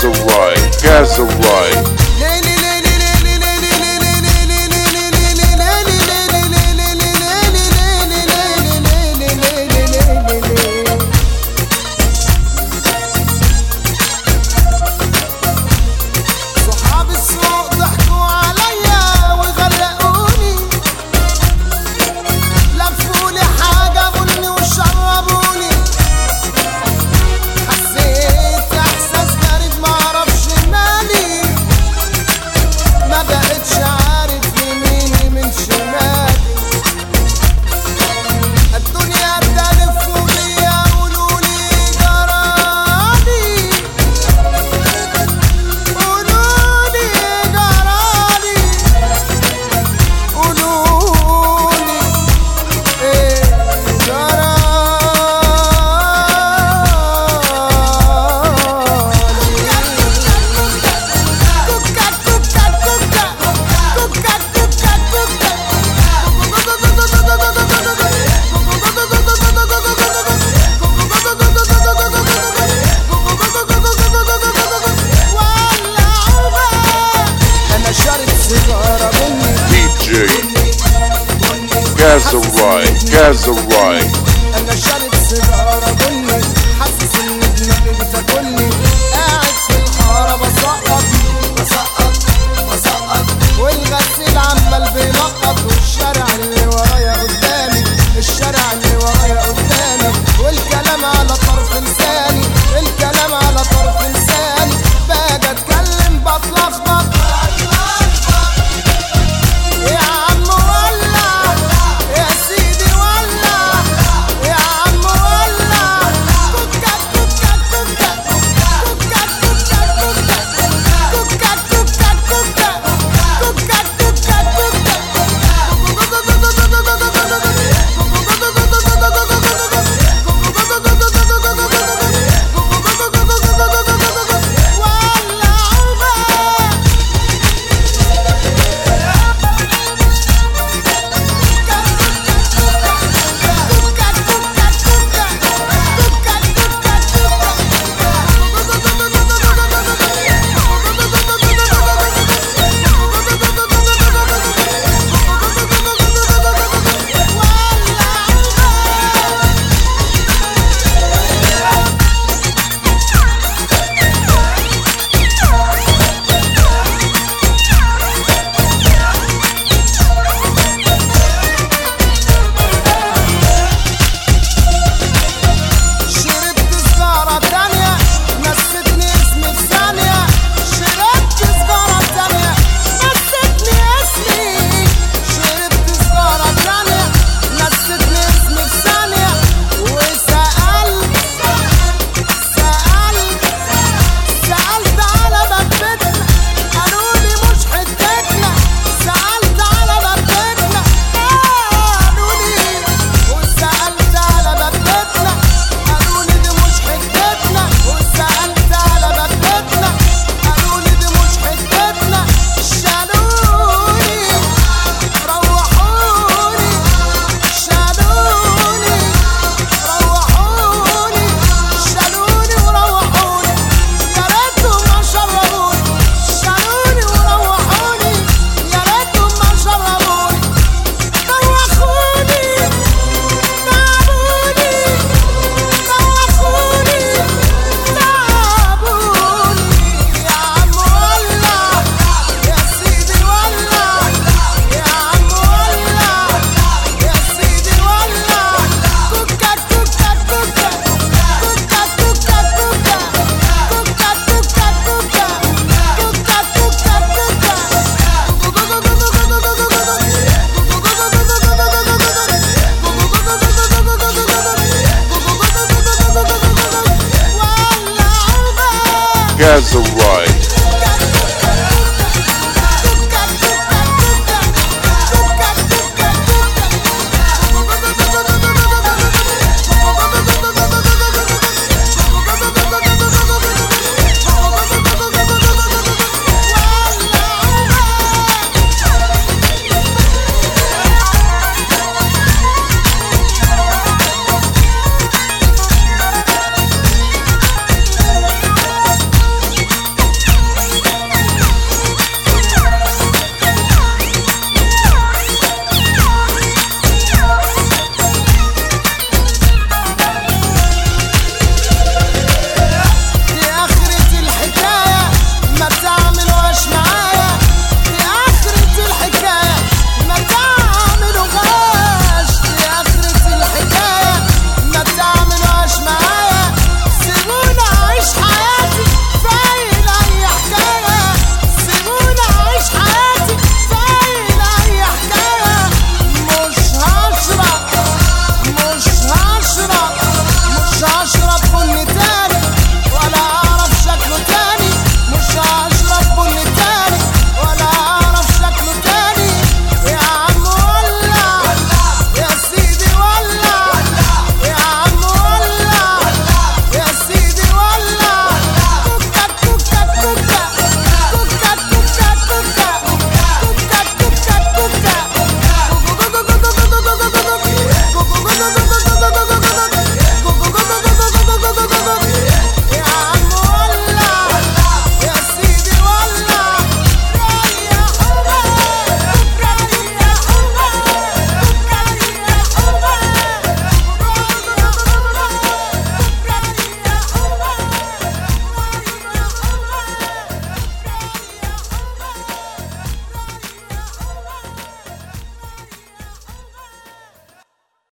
Gazarai, Gazarai. Gazarai, Gazarai. Azariah.